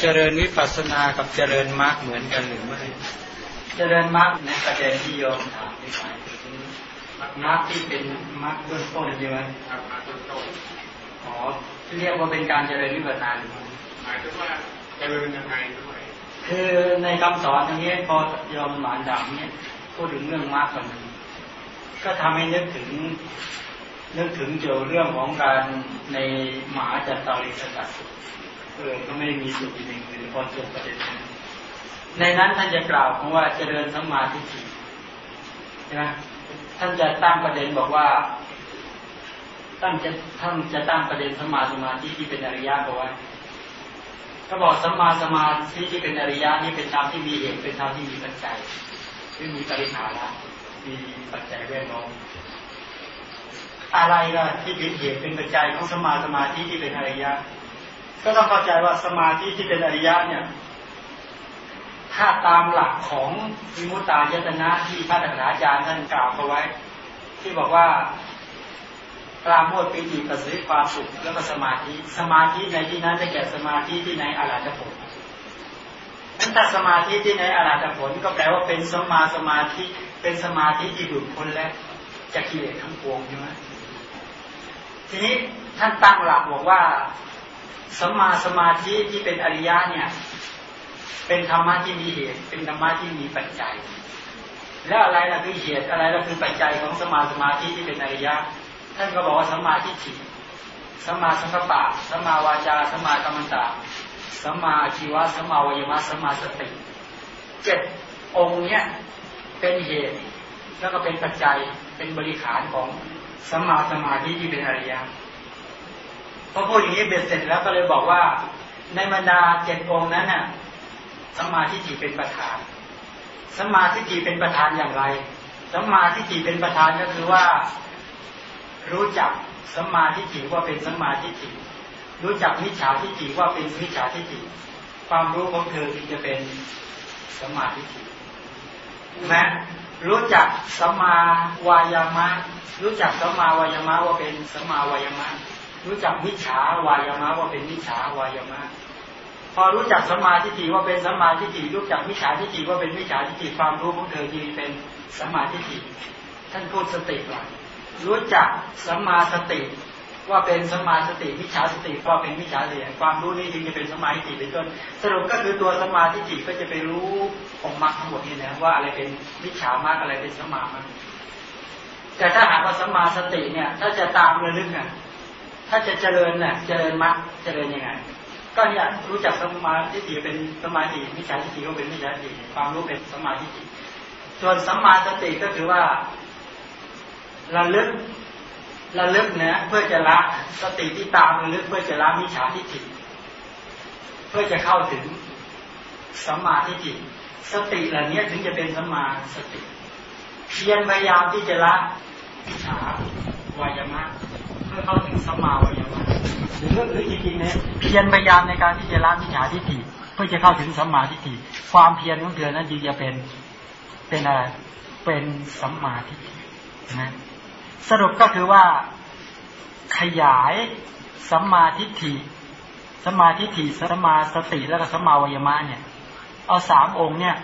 เจริญวิปัสสนากับเจริญมรรคเหมือนกันหรือไม่ เจริญมรรคในประเด็นที่โยมถามที่หมายถึงมรรคที่เป็นมรรคเบื้องต้นใช่ไหมครับมรรคเบื้องต้นอ๋อเรียกว่าเป็นการเจริญวิปัสสนาหมายถึงว่าเจริญยังไงด้วยคือในคำสอนอย่างนี้พอยอมหมานดำเนี่ยพูดถึงเรื่องมรรคก่อนก็ทำให้นึกถึงนึกถึงเกี่ยวเรื่องของการในหมาจัตตาริสกัด เออก็ไม่มีสุดจริงๆพอจบประเด็นในนั้นท่านจะกล่าวคำว่าเจริญสัมมาทิฏฐิใช่ไหมท่านจะตั้งประเด็นบอกว่าตั้งจะท่านจะตั้งประเด็นสัมมาสมาธิที่เป็นอริยะเอาไว้ก็บอกสัมมาสมาธิที่เป็นอริยะนี่เป็นธรรมที่มีเหตุเป็นธรรมที่มีปัจจัยไม่มีปริหาระมีปัจจัยแวดล้อมอะไรล่ะที่เป็นเหตุเป็นปัจจัยของสมาสมาธิที่เป็นอริยะ ก็ต้องเข้าใจว่าสมาธิที่เป็นอริยะเนี่ย ถ้าตามหลักของวิมุตตายตนะที่พระธรรมอาจารย์ท่านกล่าวเอาไว้ ที่บอกว่าปราโมทปีติประสิทธิความสุขแล้วก็สมาธิ สมาธิในที่นั้นได้แก่สมาธิที่ในอาราธผลนั้นถ้าสมาธิที่ในอาราธผลก็แปลว่าเป็นสมาสมาธิ เป็นสมาธิที่หลุดพ้นแล้วจะกิเลสทั้งปวงใช่ไหมทีนี้ท่านตั้งหลักบอกว่า สมาสมาธิที่เป็นอริยะเนี่ย เป็นธรรมะที่มีเหตุ เป็นธรรมะที่มีปัจจัย แล้วอะไรล่ะคือเหตุอะไรล่ะคือปัจจัยของสมาสมาธิที่เป็นอริยะ ท่านก็บอกว่าสมาธิฉิสมาสังกปะสมาวาจาสมากรรมตาสมาชีวะสมาวิมะสมาสติเจ็ดองค์เนี้ยเป็นเหตุ แล้วก็เป็นปัจจัยเป็นบริขารของสมาสมาธิที่เป็นอริยะ พอพูดอย่างนี้เบ็ดเสร็จแล้วก็เลยบอกว่า ในบรรดาเจ็ดองค์นั้นน่ะสมาธิจิเป็นประธาน สมาธิจิเป็นประธานอย่างไร สมาธิจิเป็นประธานก็คือว่า รู้จักสมาธิจิว่าเป็นสมาธิจิรู้จักมิจฉาทิฏฐิว่าเป็นมิจฉาทิฏฐิความรู้ของเธอที่จะเป็นสมาธิจิแม้รู้จักสมาวายามะ รู้จักสมาวายามะว่าเป็นสมาวายามะ รู้จักมิจฉาวายามะว่าเป็นมิจฉาวายามะ พอรู้จักสมาธิฏฐิว่าเป็นสมาธิฏฐิรู้จักมิจฉาทิฏฐิว่าเป็นมิจฉาทิฏฐิความรู้ของเธอที่เป็นสมาธิฏฐิท่านพูดสติก่อนรู้จักสมาสติว่าเป็นสมาสติมิจฉาสติก็เป็นมิจฉาเสียความรู้นี้จึงจะเป็นสมาธิเป็นต้นสรุปก็คือตัวสมาธิจิตก็จะไปรู้องค์มรรคทั้งหมดนี่นะว่าอะไรเป็นมิจฉามรรคอะไรเป็นสมามรรคแต่ถ้าหากว่าสมาสติเนี่ย ถ้าจะตามระลึกเนี่ย ถ้าจะเจริญเนี่ยเจริญมรรคเจริญยังไง ก็เนี่ยรู้จักสมาธิจิเป็นสมาธิมิจฉาทิฏฐิก็เป็นมิจฉาทิฏฐิความรู้เป็นสมาธิจิส่วนสัมมาสติก็คือว่าระลึกระลึกนะเพื่อจะละสติที่ตามระลึกเพื่อจะละมิจฉาทิฏฐิเพื่อจะเข้าถึงสัมมาทิฏฐิสติเหล่านี้ถึงจะเป็นสัมมาสติ เพียรพยายามที่จะละมิจฉาวายมะ เพื่อเข้าถึงสัมมาวายมะหรือหรือจริงๆเนี่ยเพียรพยายามในการที่จะละมิจฉาทิฏฐิเพื่อจะเข้าถึงสัมมาทิฏฐิความเพียรของเธอนั้นจึงจะเป็นเป็นอะไรเป็นสัมมาทิฏฐินะสรุปก็คือว่าขยายสัมมาทิฏฐิสัมมาทิฏฐิสัมมาสติแล้วก็สัมมาวิยมะเนี่ย เอาสามองค์เนี่ย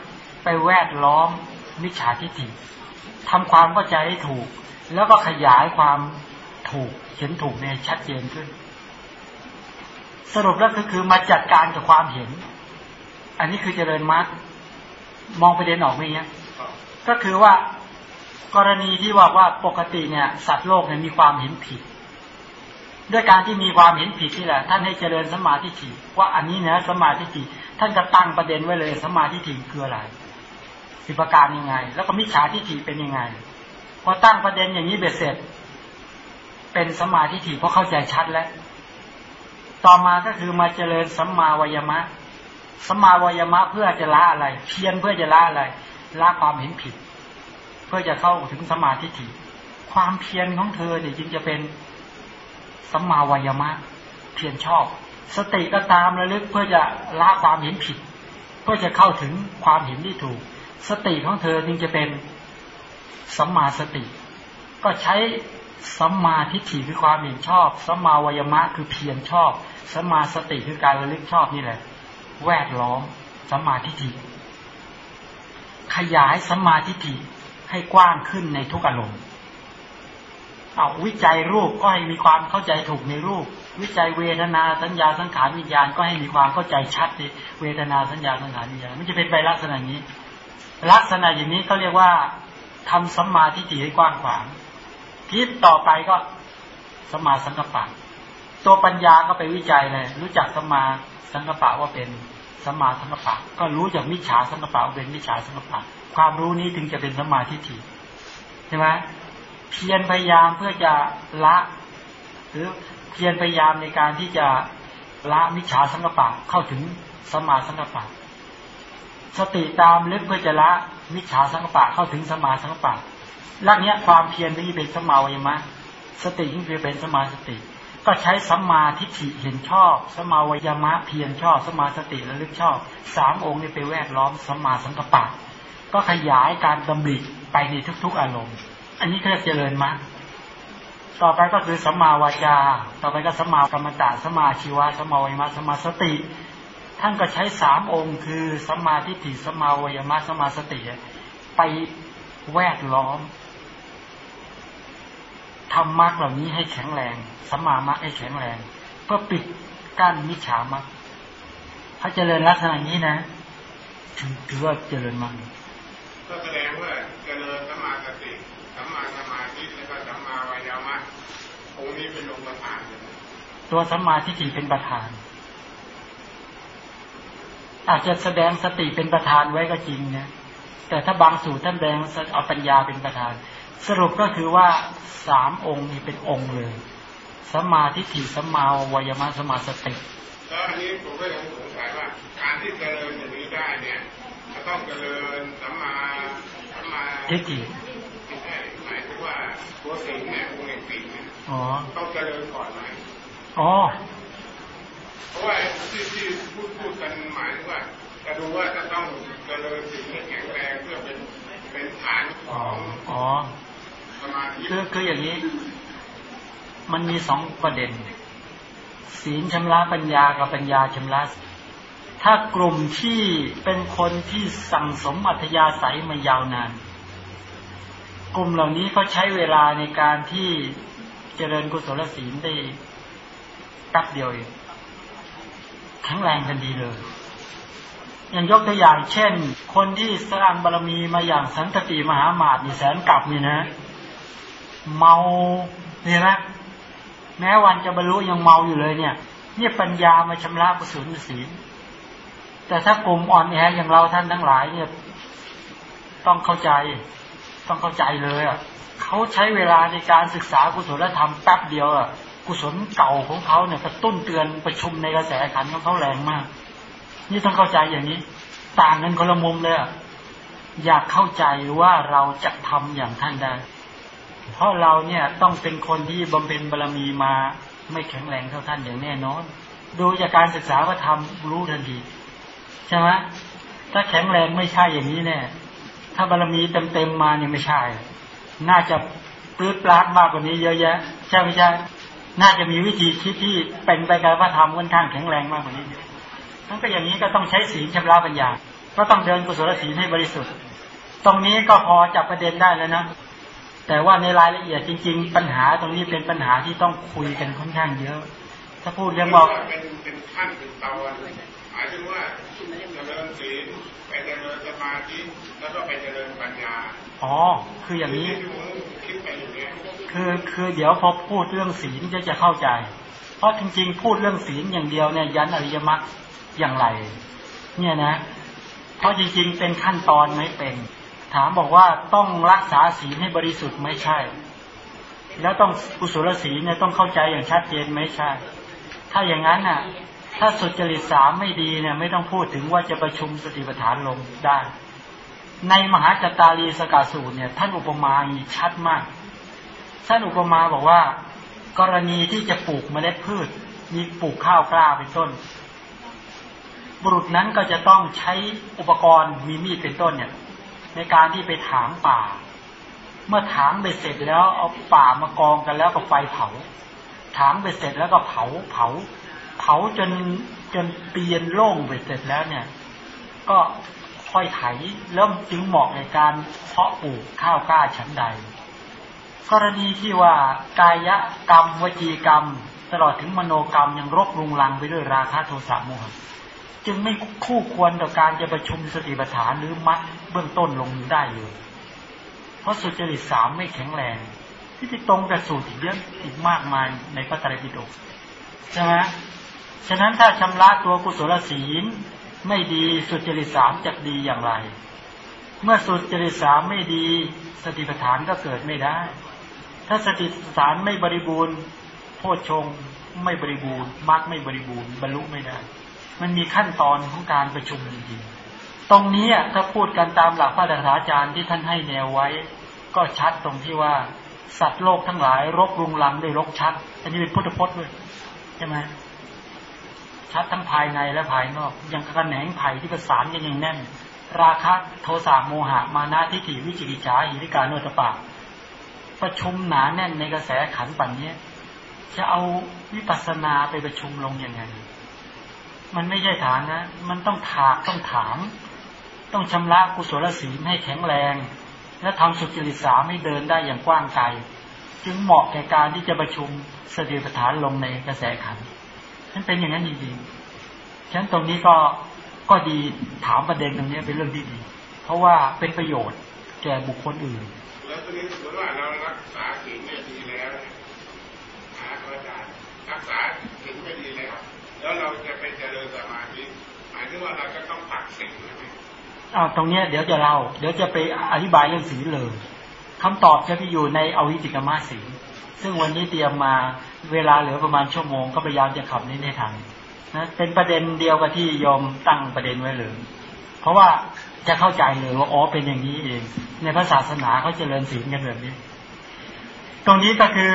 ไปแวดล้อมมิจฉาทิฏฐิทำความเข้าใจให้ถูก แล้วก็ขยายความ ถูก เห็นถูกในชัดเจนขึ้น สรุปแล้วก็คือมาจัดการกับความเห็น อันนี้คือเจริญมรรคมองประเด็นออกไหมเนี่ยก็คือว่ากรณีที่บอกว่าปกติเนี่ย สัตว์โลกเนี่ยมีความเห็นผิด ด้วยการที่มีความเห็นผิดนี่แหละ ท่านให้เจริญสมาธิถิว่าอันนี้นะสมาธิถิท่านจะตั้งประเด็นไว้เลยสมาธิถิคืออะไรสิบประการยังไง แล้วก็มิจฉาทิฏฐิเป็นยังไง พอตั้งประเด็นอย่างนี้เบ็ดเสร็จ เป็นสมาธิถิเพราะเข้าใจชัดแล้ว ต่อมาก็คือมาเจริญสัมมาวายมะสัมมาวายมะเพื่อจะละอะไร เพียรเพื่อจะละอะไรละความเห็นผิด เพื่อจะเข้าถึงสมาธิถิความเพียรของเธอเนี่ยจึงจะเป็นสัมมาวายมะ เพียรชอบ สติก็ตามระลึกเพื่อจะละความเห็นผิด เพื่อจะเข้าถึงความเห็นที่ถูก สติของเธอจึงจะเป็นสัมมาสติ ก็ใช้ สัมมาทิฏฐิคือความเห็นชอบสัมมาวายมะคือเพียรชอบสัมมาสติคือการระลึกชอบนี่แหละ แวดล้อมสัมมาทิฏฐิ ขยายสัมมาทิฏฐิให้กว้างขึ้นในทุกอารมณ์เอาวิจัยรูปก็ให้มีความเข้าใจถูกในรูป วิจัยเวทนาสัญญาสังขารวิญญาณก็ให้มีความเข้าใจชัดในเวทนาสัญญาสังขารวิญญาณมันจะเป็นไปลักษณะนี้ ลักษณะอย่างนี้เขาเรียกว่าทำสัมมาทิฏฐิให้กว้างขวาง ทิศต่อไปก็สัมมาสังกปะ ตัวปัญญาก็ไปวิจัยเลยรู้จักสัมมาสังกปะว่าเป็นสัมมาสังกปะ ก็รู้จากมิจฉาสังกัปปะเป็นมิจฉาสังกปะ ความรู้นี้ถึงจะเป็นสัมมาทิฏฐิใช่ไหมเพียรพยายามเพื่อจะละหรือเพียรพยายามในการที่จะละมิจฉาสังกปะเข้าถึงสมาสังกปะ สติตามลึกเพื่อจะละมิจฉาสังกปะเข้าถึงสมาสังกปะ ลักเนี้ยความเพียรที่เป็นสมาวยมะสติที่เป็นสมาสติ ก็ใช้สัมมาทิฏฐิเห็นชอบ สมาวยมะเพียรชอบ สมาสติและลึกชอบสามองค์นี้ไปแวดล้อมสมาสังกปะก็ขยายการดำริไปในทุก ๆ อารมณ์ อันนี้ก็เจริญมาต่อไปก็คือสัมมาวาจา ต่อไปก็สัมมากรรมตะสัมมาชีวะสัมมาวิมัสสัมมาสติ ท่านก็ใช้สามองค์คือสัมมาทิฏฐิสัมมาวิมัสสัมมาสติ ไปแวดล้อม ทำมรรคเหล่านี้ให้แข็งแรงสัมมามรรคให้แข็งแรง เพื่อปิดกั้นมิจฉามรรคเขาเจริญลักษณะนี้นะถึงถือว่าเจริญมากก็แสดงว่าเจริญสัมมาสติสัมมาสมาธิแล้วก็สัมมาวายามะองค์นี้เป็นองค์ประธานตัวสัมมาทิฏฐิเป็นประธาน อาจจะแสดงสติเป็นประธานไว้ก็จริงนะแต่ถ้าบางสูตรท่านแสดงเอาปัญญาเป็นประธาน สรุปก็คือว่าสามองค์นี้เป็นองค์เลยสัมมาทิฏฐิสัมมาวายามะสัมมาสติแล้วอันนี้ผมก็ยังสงสัยว่าการที่เจริญอย่างนี้ได้เนี่ยจะต้องเจริญสัมมาสัมมาทิฏฐิตัวสิงเนี่ยองค์เอกสิงเนี่ยต้องเจริญก่อนไหมอ๋อเพราะว่าที่ที่พูดพูดกันหมายว่าจะดูว่าจะต้องเจริญสิ่งให้แข็งแรงเพื่อเป็น เป็นฐานของอ๋อสมาธิคือคืออย่างนี้ มันมีสองประเด็น ศีลชำระปัญญากับปัญญาชำระถ้ากลุ่มที่เป็นคนที่สั่งสมอัธยาศัยมายาวนาน กลุ่มเหล่านี้เขาใช้เวลาในการที่เจริญกุศลศีลได้ตักเดียวเองแข็งแรงกันดีเลย อย่างยกตัวอย่างเช่น คนที่สร้างบารมีมาอย่างสันตติมหามาตมีแสนกลับนี่นะ เมาเนี่ยนะแม้วันจะบรรลุยังเมาอยู่เลยเนี่ยเนี่ยปัญญามาชำระกุศลศีลแต่ถ้ากลุ่มอ่อนแออย่างเราท่านทั้งหลายเนี่ย ต้องเข้าใจ ต้องเข้าใจเลยอะเขาใช้เวลาในการศึกษากุศลธรรมแป๊บเดียวอะกุศลเก่าของเขาเนี่ยกระตุ้นเตือนประชุมในกระแสขันของเขาแรงมาก นี่ต้องเข้าใจอย่างนี้ ต่างกันคนละมุมเลยอยากเข้าใจว่าเราจะทำอย่างท่านได้ เพราะเราเนี่ยต้องเป็นคนที่บำเพ็ญบารมีมาไม่แข็งแรงเท่าท่านอย่างแน่นอน ดูจากการศึกษาว่าทำรู้ทันทีใช่ไหมถ้าแข็งแรงไม่ใช่อย่างนี้แน่ถ้าบารมีเต็มๆมาเนี่ยไม่ใช่ น่าจะปลื้ดปลาดมากกว่านี้เยอะแยะใช่ไม่ใช่ น่าจะมีวิธีคิดที่เป็นไปกับพระธรรมค่อนข้างแข็งแรงมากกว่านี้ ทั้งก็อย่างนี้ก็ต้องใช้ศีลชำระปัญญา ก็ต้องเดินกุศลศีลให้บริสุทธิ์ ตรงนี้ก็พอจับประเด็นได้แล้วนะ แต่ว่าในรายละเอียดจริง ๆ ปัญหาตรงนี้เป็นปัญหาที่ต้องคุยกันค่อนข้างเยอะ ถ้าพูดเรื่องบอกเป็นเป็นขั้นเป็นตอนหมายถึงว่าเจริญศีลไปเจริญสมาธิแล้วก็ไปเจริญปัญญา อ๋อ คืออย่างนี้ คือคือเดี๋ยวพอพูดเรื่องศีลจะจะเข้าใจ เพราะจริง ๆ พูดเรื่องศีลอย่างเดียวเนี่ยยันอริยมรรค อย่างไร เนี่ยนะ เพราะจริงๆ เป็นขั้นตอนไม่เป็น ถามบอกว่าต้องรักษาศีลให้บริสุทธิ์ไม่ใช่ แล้วต้องกุศลศีลเนี่ยต้องเข้าใจอย่างชัดเจนไม่ใช่ ถ้าอย่างนั้นน่ะ ถ้าสุจริตสามไม่ดีเนี่ยไม่ต้องพูดถึงว่าจะประชุมสติปัฏฐานลงได้ ในมหาจตารีสกาสูตรเนี่ย ท่านอุปมาอีชัดมากท่านอุปมาบอกว่า กรณีที่จะปลูกเมล็ดพืชมีปลูกข้าวกล้าเป็นต้น บุรุษนั้นก็จะต้องใช้อุปกรณ์มีมีดเป็นต้นเนี่ย ในการที่ไปถางป่า เมื่อถางไปเสร็จแล้วเอาป่ามากองกันแล้วก็ไฟเผา ถางไปเสร็จแล้วก็เผาเผา เผาจนจนเตียนโล่งไปเสร็จแล้วเนี่ย ก็ค่อยไถแล้วจึงเหมาะในการเพาะปลูกข้าวกล้าชั้นใด กรณีที่ว่ากายกรรมวจีกรรม ตลอดถึงมโนกรรมยังรกรุงรังไปด้วยราคะโทสะโมหะ จึงไม่คู่ควรต่อการจะประชุมสติปัฏฐานหรือมัดเบื้องต้นลงได้เลยเพราะสุจริตสามไม่แข็งแรง ที่จะตรงกับสูตรอีกเยอะอีกมากมายในพระไตรปิฎกใช่ไหมฉะนั้นถ้าชำระตัวกุศลศีลไม่ดีสุจริตสามจะดีอย่างไร เมื่อสุจริตสามไม่ดี สติปัฏฐานก็เกิดไม่ได้ ถ้าสติปัฏฐานไม่บริบูรณ์โพชงไม่บริบูรณ์มรรคไม่บริบูรณ์บรรลุไม่ได้ มันมีขั้นตอนของการประชุมจริงๆตรงนี้ถ้าพูดกันตามหลักพระดาจารย์ที่ท่านให้แนวไว้ ก็ชัดตรงที่ว่าสัตว์โลกทั้งหลายรกรุงรังด้วยรกชัด อันนี้เป็นพุทธพจน์ด้วยใช่ไหมชัดทั้งภายในและภายนอก ยังกระแหนงไผ่ที่ประสานกันอย่างแน่น ราคะโทสะโมหะมานะทิฏฐิวิจิกิจฉาหิริการโนตปะประชุมหนาแน่นในกระแสขันปันนี้จะเอาวิปัสสนาไปประชุมลงยังไง มันไม่ใช่ฐานนะ มันต้องถากต้องถามต้องชำระกุศลศีลให้แข็งแรง และทำสุจริตสาไม่เดินได้อย่างกว้างไกลจึงเหมาะแก่การที่จะประชุมสติปัฏฐานลงในกระแสขันฉันเป็นอย่างนั้นจริงๆฉันตรงนี้ก็ก็ดีถามประเด็นตรงนี้เป็นเรื่องที่ดี เพราะว่าเป็นประโยชน์แก่บุคคลอื่น แล้วตอนนี้สมมติว่าเรารักษาศีลเนี่ดีแล้วหาอาจารย์รักษาศีลไม่ดีแล้ว แล้วเราจะไปเจริญสมาธิหมายถึงว่าเราจะต้องตัดสิ่งใช่ไหมอ้าวตรงเนี้ยเดี๋ยวจะเล่าเดี๋ยวจะไปอธิบายเรื่องศีเลยคำตอบจะไปอยู่ในอวิจิกรรมาศีซึ่งวันนี้เตรียมมาเวลาเหลือประมาณชั่วโมงก็พยายามจะขับนี้ให้ทันนะเป็นประเด็นเดียวกับที่ยอมตั้งประเด็นไว้เลยเพราะว่าจะเข้าใจเลยว่าอ๋อเป็นอย่างนี้เอง ในพระศาสนาเขาเจริญศีลกันแบบนี้ ตรงนี้ก็คือ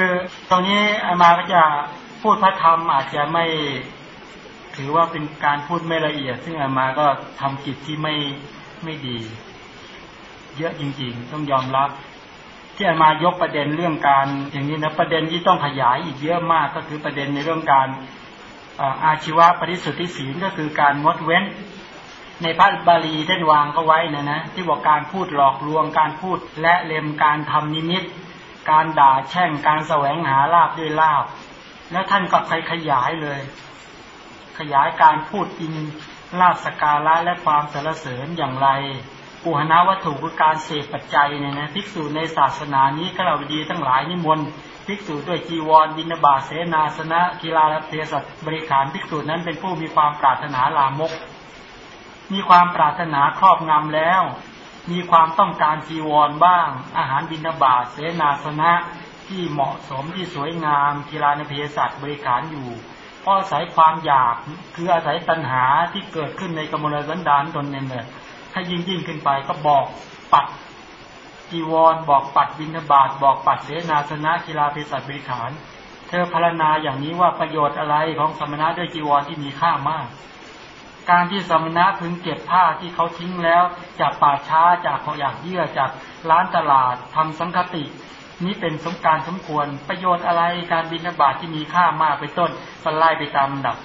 ตรงนี้อามาก็จะพูดพระธรรมอาจจะไม่ ถือว่าเป็นการพูดไม่ละเอียด ซึ่งอามาก็ทำจิตที่ไม่ไม่ดี เยอะจริง ๆ ต้องยอมรับ ที่อามายกประเด็นเรื่องการ อย่างนี้นะประเด็นที่ต้องขยายอีกเยอะมากก็คือประเด็นในเรื่องการอาชีวะปริสุทธิศีลก็คือการงดเว้น ในพระบาลีท่านวางก็ไว้นะนะที่บอกการพูดหลอกลวงการพูดและเลมการทำนิมิต การด่าแช่งการแสวงหาลาบด้วยลาบ แล้วท่านก็ไปขยายเลย ขยายการพูดอินลาบสกาละและความสรรเสริญอย่างไรปุหนาวัตถุคือการเสพปัจจัยเนี่ยนะภิกษุในศาสนานี้ก็เราดีทั้งหลายนิมนต์ภิกษุด้วยจีวรบินบาเสนาสนะกีฬาและเทศบริขารภิกษุนั้นเป็นผู้มีความปรารถนาลามก มีความปรารถนาครอบงำแล้ว มีความต้องการจีวรบ้าง อาหารบินบาเสนาสนะที่เหมาะสมที่สวยงามกีฬาในเพศสัตว์บริขารอยู่ เพราะอาศัยความอยากคืออาศัยตัณหาที่เกิดขึ้นในกมลสันดานตนเนี่ยถ้ายิ่งยิ่งขึ้นไปก็บอกปัดจีวร บอกปัดบินบาตบอกปัดเสนาสนะกีฬาเภสัชบริขาร เธอพารณาอย่างนี้ว่าประโยชน์อะไรของสมณะด้วยจีวรที่มีค่ามาก การที่สมณะพึงเก็บผ้าที่เขาทิ้งแล้ว จากป่าช้าจากเขาอยากเยื่อจากร้านตลาดทำสังคติ นี้เป็นสมการสมควร ประโยชน์อะไรการบินบาตที่มีค่ามากไปต้นสไล่ไปตามดับ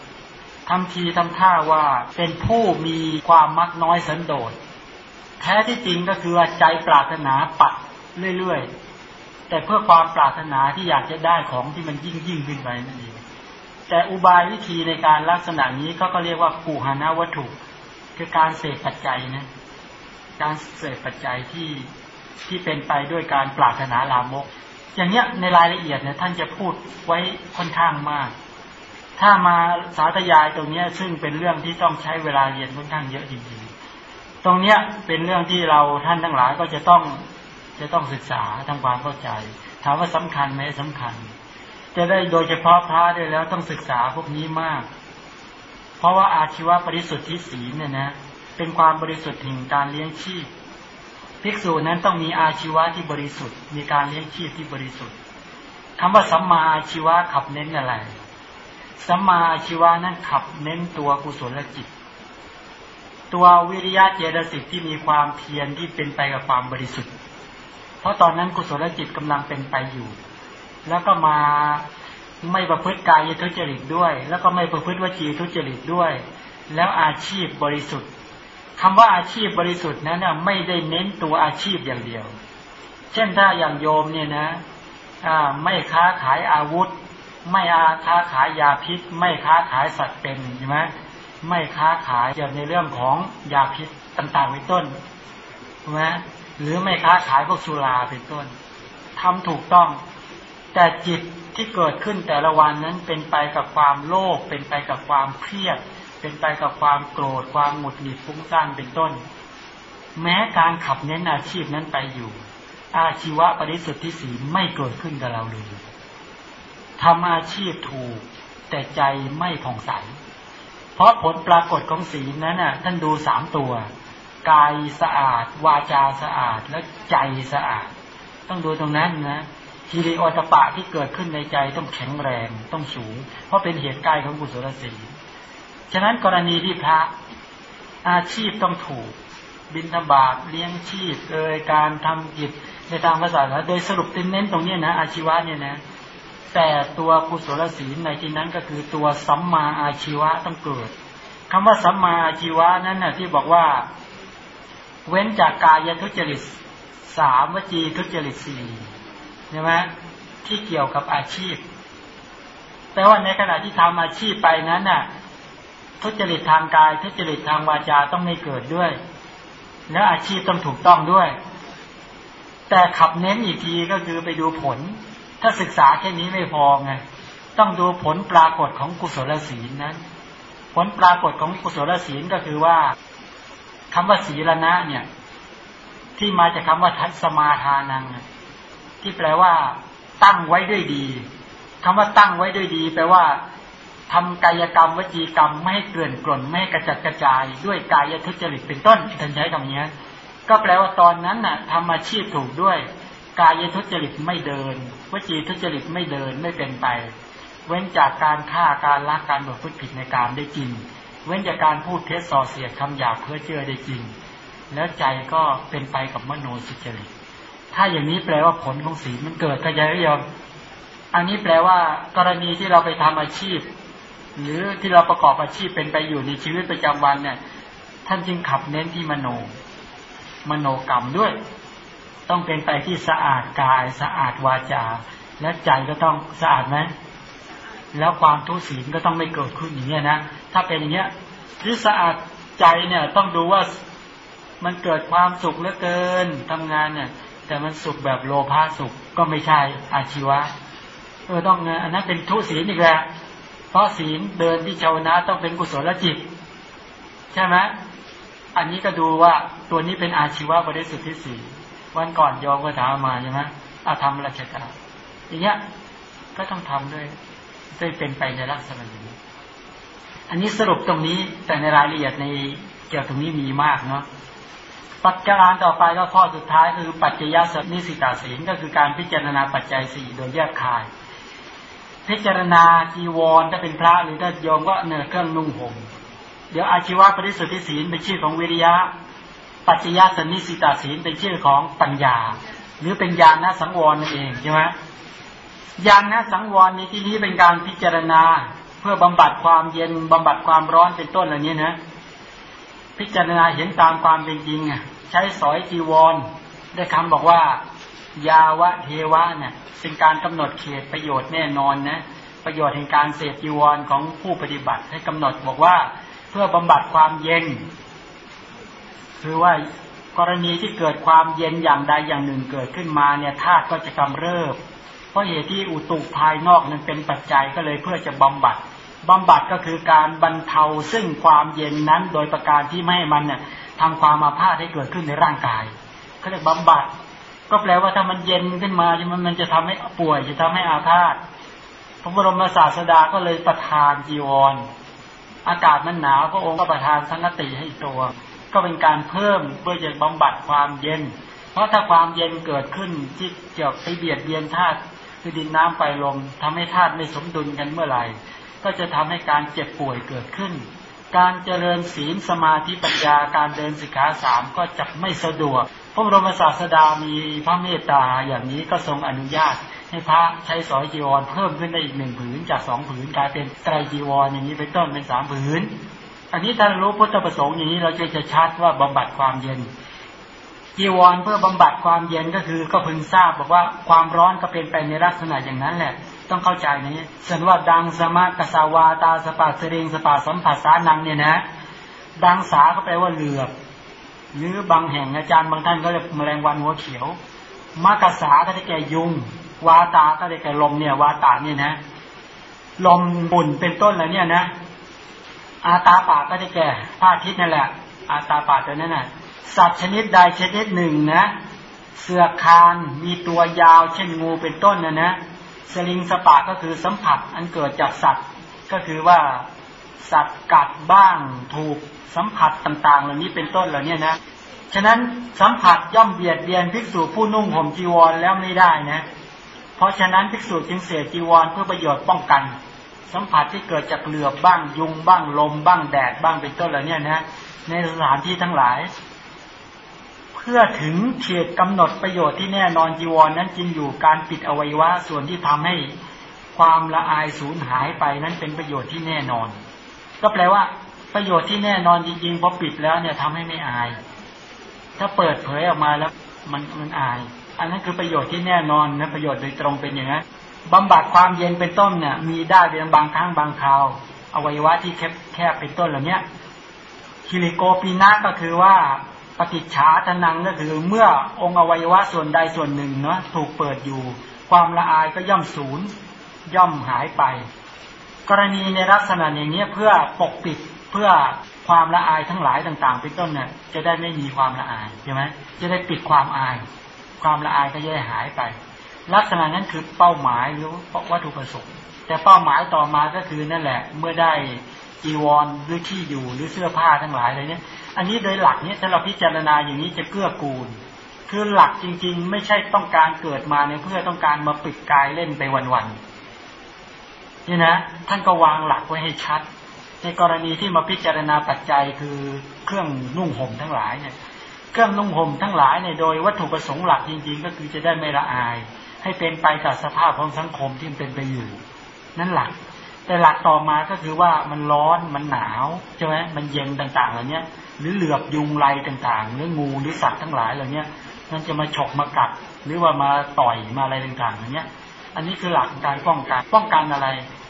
ทำทีทำท่าว่าเป็นผู้มีความมักน้อยสันโดษแท้ที่จริงก็คือใจปรารถนาปัดเรื่อยๆ แต่เพื่อความปรารถนาที่อยากจะได้ของที่มันยิ่งยิ่งขึ้นไปนั่นเองแต่อุบายวิธีในการลักษณะนี้ก็ก็เรียกว่าปูหานาวัตถุ คือการเสพปัจจัยนะ การเสพปัจจัยที่ ที่เป็นไปด้วยการปรารถนาลามก อย่างเนี้ยในรายละเอียดเนี่ยท่านจะพูดไว้ค่อนข้างมาก ถ้ามาสาธยายตรงเนี้ยซึ่งเป็นเรื่องที่ต้องใช้เวลาเรียนค่อนข้างเยอะจริงๆ ตรงเนี้ยเป็นเรื่องที่เราท่านทั้งหลายก็จะต้องจะต้องศึกษาทำความเข้าใจ ถามว่าสำคัญไหมสำคัญ จะได้โดยเฉพาะพระได้แล้วต้องศึกษาพวกนี้มาก เพราะว่าอาชีวะบริสุทธิ์ที่ศีลเนี่ยนะเป็นความบริสุทธิ์ถึงการเลี้ยงชีพ ภิกษุนั้นต้องมีอาชีวะที่บริสุทธิ์ มีการเลี้ยงชีพที่บริสุทธิ์คำว่าสัมมาอาชีวะขับเน้นอะไร สัมมาอาชีวานั้นขับเน้นตัวกุศลจิต ตัววิริยะเจตสิกที่มีความเพียรที่เป็นไปกับความบริสุทธิ์ เพราะตอนนั้นกุศลจิตกำลังเป็นไปอยู่ แล้วก็มาไม่ประพฤติกายทุจริตด้วย แล้วก็ไม่ประพฤติวจีทุจริตด้วย แล้วอาชีพบริสุทธิ์ คำว่าอาชีพบริสุทธิ์นั้นไม่ได้เน้นตัวอาชีพอย่างเดียว เช่นถ้าอย่างโยมเนี่ยนะไม่ค้าขายอาวุธ ไม่อาค้าขายยาพิษ ไม่ค้าขายสัตว์เป็นใช่ไหมไม่ค้าขายเกี่ยวในเรื่องของยาพิษต่างๆเป็นต้นใช่ไหมหรือไม่ค้าขายพวกสุราเป็นต้นทำถูกต้อง แต่จิตที่เกิดขึ้นแต่ละวันนั้นเป็นไปกับความโลภเป็นไปกับความเครียด เป็นไปกับความโกรธความหงุดหงิดฟุ้งซ่านเป็นต้น แม้การขับเน้นอาชีพนั้นไปอยู่ อาชีวะปริสุทธิสีไม่เกิดขึ้นกับเราเลยทำอาชีพถูก แต่ใจไม่ผ่องใส เพราะผลปรากฏของสีนั้นน่ะ ท่านดูสามตัว กายสะอาด วาจาสะอาดและใจสะอาด ต้องดูตรงนั้นนะฮิริโอตปะที่เกิดขึ้นในใจต้องแข็งแรงต้องสูง เพราะเป็นเหตุใกล้ของกุศลศีล ฉะนั้นกรณีที่พระอาชีพต้องถูก บินทบาทเลี้ยงชีพเอยการทำกิจในทางภาษาแล้วโดยสรุปเน้นตรงนี้นะอาชีวะเนี่ยนะแต่ตัวกุศลศีลในที่นั้นก็คือตัวสัมมาอาชีวะต้องเกิดคำว่าสัมมาอาชีวะนั้นนะที่บอกว่า เว้นจากกายทุจริตสามวจีทุจริตสี่ใช่ไหมที่เกี่ยวกับอาชีพแปลว่าในขณะที่ทำอาชีพไปนั้นน่ะ ทุจริตทางกาย ทุจริตทางวาจาต้องไม่เกิดด้วย แล้วอาชีพต้องถูกต้องด้วย แต่ขับเน้นอีกทีก็คือไปดูผล ถ้าศึกษาแค่นี้ไม่พอไงต้องดูผลปรากฏของกุศลศีลนั้น ผลปรากฏของกุศลศีลก็คือว่าคำว่าศีลนะเนี่ย ที่มาจากคาว่าทัศมาทานังที่แปลว่า ตั้งไว้ด้วยดีคำว่าตั้งไว้ด้วยดี แปลว่า ทำกายกรรมวจีกรรมไม่ให้เกลื่อนกล่นไม่ให้กระจัดกระจาย ด้วยกายทุจริตเป็นต้นท่านใช้คำนี้ก็แปลว่าตอนนั้นน่ะทำอาชีพถูกด้วย กายทุจริตไม่เดินวจีทุจริตไม่เดินไม่เป็นไป เว้นจากการฆ่าการลักการบดพุผิดในการได้จริง เว้นจากการพูดเท็จส่อเสียดคำหยาบเพื่อเชื่อได้จริง แล้วใจก็เป็นไปกับมโนสุจริตถ้าอย่างนี้แปลว่าผลของศีลมันเกิดก็จะไม่ยอมอันนี้แปลว่า กรณีที่เราไปทำอาชีพ หรือที่เราประกอบอาชีพเป็นไปอยู่ในชีวิตประจำวันเนี่ย ท่านจึงขับเน้นที่มโน มโนกรรมด้วย ต้องเป็นไปที่สะอาดกาย สะอาดวาจา และใจก็ต้องสะอาดไหมแล้วความทุศีลก็ต้องไม่เกิดขึ้นอย่างเงี้ยนะถ้าเป็นอย่างเงี้ยที่สะอาดใจเนี่ยต้องดูว่ามันเกิดความสุขเหลือเกินทำงานเนี่ย แต่มันสุขแบบโลภะสุขก็ไม่ใช่อาชีวะเออต้องอันนั้นเป็นทุศีลอีกแล้ว ราะศีลเดินที่ชาวนะต้องเป็นกุศลจิต ใช่ไหมอันนี้ก็ดูว่าตัวนี้เป็นอาชีวะบริสุทธิ์ที่สี่วันก่อนยอมก็ถามมาใช่ไหมอาทำรมราชการอย่างเงี้ยก็ต้องทำด้วยได้เป็นไปในลักษณะอย่างนี้ อันนี้สรุปตรงนี้แต่ในรายละเอียดในเกี่ยวตรงนี้มีมากเนาะปัจจารต่อไปก็ข้อสุดท้ายคือปัจจยสนิสิตาศีลก็คือการพิจารณาปัจจัยสี่โดยแยกคาย พิจารณาจีวรถ้าเป็นพระหรือถ้าโยมก็เนื้อเครื่องนุ่งห่มเดี๋ยวอาชีวะปริสุทธิศีลเป็นชื่อของวิริยะ ปัจจยสันิสิตาศีลเป็นชื่อของปัญญา หรือเป็นญาณสังวรนั่นเองใช่ไหมยานนะสังวรในที่นี้เป็นการพิจารณาเพื่อบำบัดความเย็นบำบัดความร้อนเป็นต้นเหล่านี้นะพิจารณาเห็นตามความเป็นจริงใช้สอยจีวรได้คำบอกว่า ยาวะเทวะเนี่ยเป็นการกำหนดเขตประโยชน์แน่นอนนะประโยชน์แห่งการเสพจีวรของผู้ปฏิบัติให้กำหนดบอกว่าเพื่อบำบัดความเย็น คือว่ากรณีที่เกิดความเย็นอย่างใดอย่างหนึ่งเกิดขึ้นมาเนี่ยธาตุก็จะกำเริบ เพราะเหตุที่อุตุภายนอกนั้นเป็นปัจจัยก็เลยเพื่อจะบำบัดบำบัดก็คือการบรรเทาซึ่งความเย็นนั้นโดยประการที่ไม่ให้มันเนี่ยทำความอาภาษให้เกิดขึ้นในร่างกายเขาเรียกบำบัด ก็แปลว่าถ้ามันเย็นขึ้นมามันมันจะทำให้ป่วย จะทำให้อาภาษพระบรมศาสดาก็เลยประทานจีวร อากาศมันหนาวพระองค์ก็ประทานสังกติให้ตัว ก็เป็นการเพิ่มเพื่อจะบำบัดความเย็น เพราะถ้าความเย็นเกิดขึ้นที่เกี่ยวไปเบียดเบียนธาตุคือดินน้ำไฟลมทำให้ธาตุไม่สมดุลกันเมื่อไหร่ ก็จะทำให้การเจ็บป่วยเกิดขึ้น การเจริญศีลสมาธิปัญญาการเดินสิกขาสามก็จะไม่สะดวก พระบรมศาสดามีพระเมตตาอย่างนี้ก็ทรงอนุญาต ให้พระใช้สอยจีวรเพิ่มขึ้นได้อีกหนึ่งผืนจากสองผืนกลายเป็นไตรจีวรอย่างนี้เป็นต้นเป็นสามผืน อันนี้ถ้ารู้พุทธประสงค์อย่างนี้เราจะจะชัดว่าบำบัดความเย็นจีวรเพื่อบำบัดความเย็นก็คือก็พึงทราบบอกว่าความร้อนก็เป็นไปในลักษณะอย่างนั้นแหละ ต้องเข้าใจนี้ส่วนว่าดังสมากสาวาตาสปาสเรงสปาสัมผัสสานังเนี่ยนะ ดังสาก็แปลว่าเหลือบ หรือบางแห่งอาจารย์บางท่านก็เรียกแมลงวันหัวเขียวมากษาก็ได้แก่ยุง วาตาก็ได้แก่ลมเนี่ย วาตาเนี่ยนะ ลมบุ่นเป็นต้นอะไรเนี่ยนะ อาตาปาก็ได้แก่พระอาทิตย์นั่นแหละ อาตาปาตัวนั้นน่ะ สัตว์ชนิดใดชนิดหนึ่งนะ เสือคานมีตัวยาว เช่นงูเป็นต้นนะนะสลิงสปาก็คือสัมผัสอันเกิดจากสัตว์ ก็คือว่า สัตว์กัดบ้างถูกสัมผัสต่างๆ เหล่านี้เป็นต้นเหล่านี้นะ ฉะนั้นสัมผัสย่อมเบียดเบียนภิกษุผู้นุ่งห่มจีวรแล้วไม่ได้นะ เพราะฉะนั้นภิกษุจึงเสียจีวรเพื่อประโยชน์ป้องกัน สัมผัสที่เกิดจากเหลือบบ้างยุงบ้างลมบ้างแดดบ้างเป็นต้นเหล่านี้นะในสถานที่ทั้งหลาย เพื่อถึงเขตกำหนดประโยชน์ที่แน่นอนจีวรนนั้นจริงอยู่การปิดอวัยวะส่วนที่ทำให้ความละอายสูญหายไปนั้นเป็นประโยชน์ที่แน่นอน ก็แปลว่า ประโยชน์ที่แน่นอนจริงๆพอปิดแล้วเนี่ยทำให้ไม่อาย ถ้าเปิดเผยออกมาแล้วมันมันอาย อันนั้นคือประโยชน์ที่แน่นอนนะประโยชน์โดยตรงเป็นอย่างนั้นบำบัดความเย็นเป็นต้นเนี่ยมีได้เป็นบางครั้งบางคราวอวัยวะที่แคบแคบเป็นต้นเหล่านี้คิริโกปีนาก็คือว่าปฏิชาทนังก็คือเมื่อองค์อวัยวะส่วนใดส่วนหนึ่งเนาะถูกเปิดอยู่ ความละอายก็ย่อมสูญย่อมหายไป กรณีในลักษณะอย่างนี้เพื่อปกปิดเพื่อความละอายทั้งหลายต่างๆเป็นต้นเนี่ยจะได้ไม่มีความละอายใช่ไหมจะได้ปิดความอาย ความละอายก็จะหายไป ลักษณะนั้นคือเป้าหมายหรือวัตถุประสงค์ แต่เป้าหมายต่อมาก็คือนั่นแหละ เมื่อได้จีวรหรือที่อยู่หรือเสื้อผ้าทั้งหลายอะไรเนี้ยอันนี้โดยหลักเนี้ยถ้าเราพิจารณาอย่างนี้จะเกื้อกูล คือหลักจริง ๆ ไม่ใช่ต้องการเกิดมาเนี่ยเพื่อต้องการมาปิดกายเล่นไปวันๆ นี่นะ ท่านก็วางหลักไว้ให้ชัด ในกรณีที่มาพิจารณาปัจจัยคือเครื่องนุ่งห่มทั้งหลายเนี่ยเครื่องนุ่งห่มทั้งหลายเนี่ยโดยวัตถุประสงค์หลักจริง ๆ ก็คือจะได้ไม่ละอาย ให้เป็นไปกับสภาพของสังคมที่มันเป็นไปอยู่ นั่นหลัก แต่หลักต่อมาก็คือว่ามันร้อนมันหนาวใช่ไหมมันเย็นต่างๆเหล่านี้หรือเหลือบยุงไรต่างๆ หรืองูหรือสัตว์ทั้งหลายเหล่านี้มันจะมาฉกมากัดหรือว่ามาต่อยมาอะไรต่างๆอย่านี้อันนี้คือหลักการป้องกันป้องกันอะไร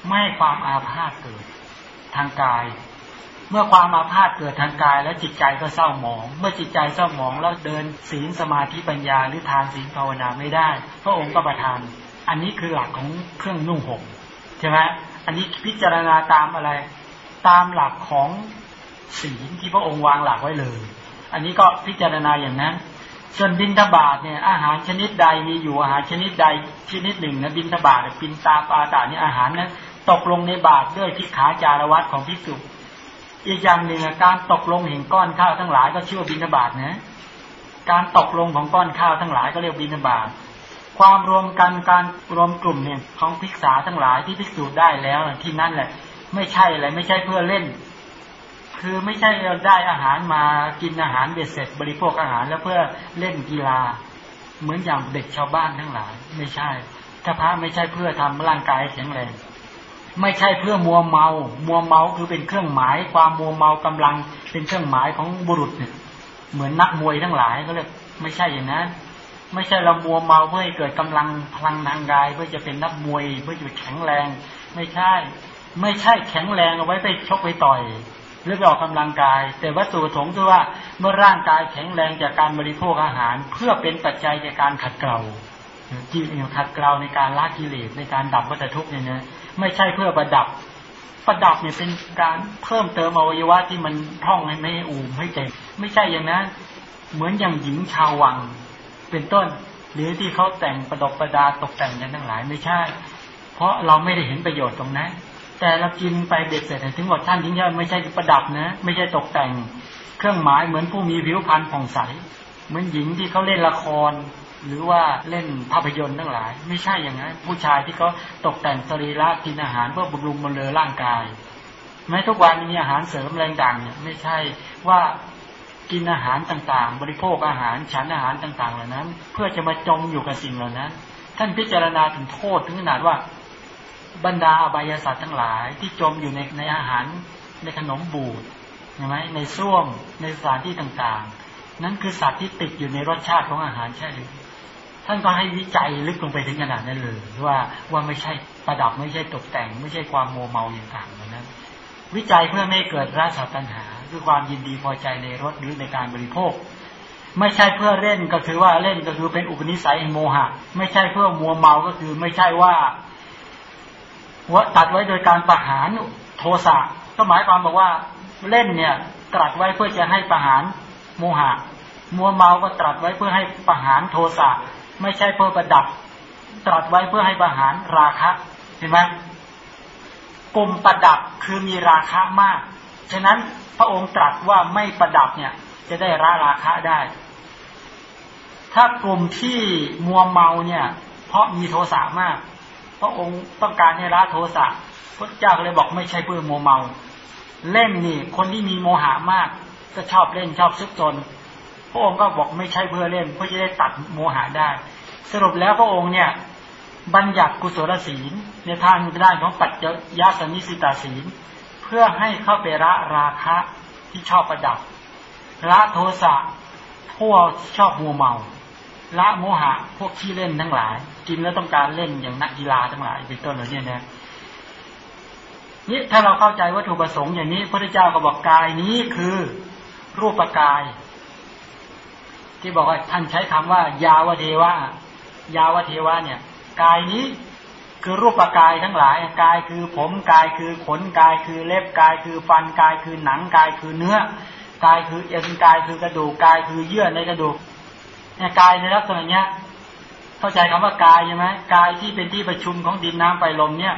ไม่ความอาพาธเกิดทางกาย เมื่อความอาพาธเกิดทางกาย แล้วจิตใจก็เศร้าหมอง เมื่อจิตใจเศร้าหมองแล้วเดินศีลสมาธิปัญญาหรือทานศีลภาวนาไม่ได้ พระองค์ก็ประทาน อันนี้คือหลักของเครื่องนุ่งห่มใช่ไหมอันนี้พิจารณาตามอะไร ตามหลักของศีลที่พระองค์วางหลักไว้เลย อันนี้ก็พิจารณาอย่างนั้นส่วนบินทบาทเนี่ยอาหารชนิดใดมีอยู่อาหารชนิดใดชนิดหนึ่งนะบินทบาทปินตาปาตานี่อาหารนั้น ตกลงในบาทด้วยที่ขาจารวัตของพิสุอีกอย่างหนึ่งการตกลงแห่งก้อนข้าวทั้งหลายก็ชื่อบินทบาทนะ การตกลงของก้อนข้าวทั้งหลายก็เรียกบินทบาทความรวมกันการรวมกลุ่มเนี่ยของภิกษาทั้งหลายที่พิสูจน์ได้แล้วที่นั่นแหละ ไม่ใช่อะไรไม่ใช่เพื่อเล่น คือไม่ใช่เราได้อาหารมากินอาหารเบ็ดเสร็จ บริโภคอาหารแล้วเพื่อเล่นกีฬา เหมือนอย่างเด็กชาวบ้านทั้งหลาย ไม่ใช่ถ้าพระไม่ใช่เพื่อทำร่างกายแข็งแรง ไม่ใช่เพื่อมัวเมา มัวเมาคือเป็นเครื่องหมาย ความมัวเมากำลัง เป็นเครื่องหมายของบุรุษเนี่ยเหมือนนักมวยทั้งหลายก็เลยไม่ใช่อย่างนั้นไม่ใช่เรามัวเมาเพื่อให้เกิดกำลังพลังทางกาย เพื่อจะเป็นนักมวย เพื่อจะแข็งแรง ไม่ใช่ ไม่ใช่แข็งแรงเอาไว้ไปชกไปต่อยหรือออกกำลังกาย แต่วัตถุประสงค์คือว่าเมื่อร่างกายแข็งแรงจากการบริโภคอาหาร เพื่อเป็นปัจจัยในการขัดเกลาจีเนี่ยขัดเกลาในการละกิเลสในการดับวัฏทุกข์เนี่ยนะ ไม่ใช่เพื่อประดับ ประดับเนี่ยเป็นการเพิ่มเติมอวัยวะที่มันท่องให้ไม่อูมให้เจ็บไม่ใช่อย่างนั้น เหมือนอย่างหญิงชาววัง เป็นต้น หรือที่เขาแต่งประดบประดาตกแต่งกันทั้งหลายไม่ใช่ เพราะเราไม่ได้เห็นประโยชน์ตรงนั้น แต่เรากินไปเด็ดเสร็จถึงว่าท่านยิ่งใหญ่ไม่ใช่ประดับนะ ไม่ใช่ตกแต่ง เครื่องหมายเหมือนผู้มีผิวพรรณผ่องใส เหมือนหญิงที่เขาเล่นละคร หรือว่าเล่นภาพยนตร์ทั้งหลาย ไม่ใช่อย่างนั้น ผู้ชายที่เขาตกแต่งสรีระกินอาหารเพื่อบำรุงบำเรอร่างกายแม้ทุกวันมีอาหารเสริมแรงดังเนี่ยไม่ใช่ว่ากินอาหารต่างๆ บริโภคอาหารฉันอาหารต่าง ๆ เหล่านั้น เพื่อจะมาจมอยู่กับสิ่งเหล่านั้น ท่านพิจารณาถึงโทษถึงขนาดว่าบรรดาอบายสัตว์ทั้งหลายที่จมอยู่ในในอาหารในขนมบูดใช่ไหมในส้วมในสถานที่ต่างๆ นั่นคือสัตว์ที่ติดอยู่ในรสชาติของอาหารใช่หรือ ท่านก็ให้วิจัยลึกลงไปถึงขนาดนั้นเลยว่าว่าไม่ใช่ประดับไม่ใช่ตกแต่ง ไม่ใช่ความโมเมาอย่างต่างๆนั้นวิจัยเพื่อไม่เกิดราชตัญหาคือความยินดีพอใจในรสหรือในการบริโภค ไม่ใช่เพื่อเล่นก็คือว่าเล่นก็คือเป็นอุปนิสัยโมหะ ไม่ใช่เพื่อมัวเมาก็คือไม่ใช่ว่าว่าตัดไว้โดยการประหารโทสะก็หมายความบอกว่าเล่นเนี่ยตรัสไว้เพื่อจะให้ประหารโมหะ มัวเมาก็ตรัสไว้เพื่อให้ประหารโทสะ ไม่ใช่เพื่อประดับตรัสไว้เพื่อให้ประหารราคะเห็นไหมกลุ่มประดับคือมีราคะมาก ฉะนั้นพระองค์ตรัสว่าไม่ประดับเนี่ย จะได้ราราคะได้ ถ้ากลุ่มที่มัวเมาเนี่ย เพราะมีโทสะมาก พระองค์ต้องการให้ละโทสะพระเจ้าเลยบอกไม่ใช่เพื่อมัวเมา เล่นนี่ คนที่มีโมหะมาก ก็ชอบเล่นชอบซึกตน ระองค์ก็บอกไม่ใช่เพื่อเล่นเพื่อจะได้ตัดโมหะได้ สรุปแล้วพระองค์เนี่ย บัญญัติกุศลศีลในทางด้านของปัจจยสนิสิตาศีล เพื่อให้เข้าไปละราคะที่ชอบประดับละโทสะพวกชอบมัวเมาละโมหะ พวกที่เล่นทั้งหลาย กินแล้วต้องการเล่นอย่างนักกีฬาทั้งหลายเป็นต้นเหล่านี้นะนี่ถ้าเราเข้าใจวัตถุประสงค์อย่างนี้พระเจ้าก็บอกกายนี้คือรูปกาย ที่บอกว่าท่านใช้คำว่า ยาวเทวะยาวเทวะเนี่ย กายนี้คือรูปกายทั้งหลายกายคือผมกายคือขนกายคือเล็บกายคือฟันกายคือหนังกายคือเนื้อกายคือเอ็นกายคือกระดูกกายคือเยื่อในกระดูกเนี่ยกายในลักษณะเนี้ย เข้าใจคำว่ากายใช่ไหมกายที่เป็นที่ประชุมของดินน้ำไฟลมเนี่ย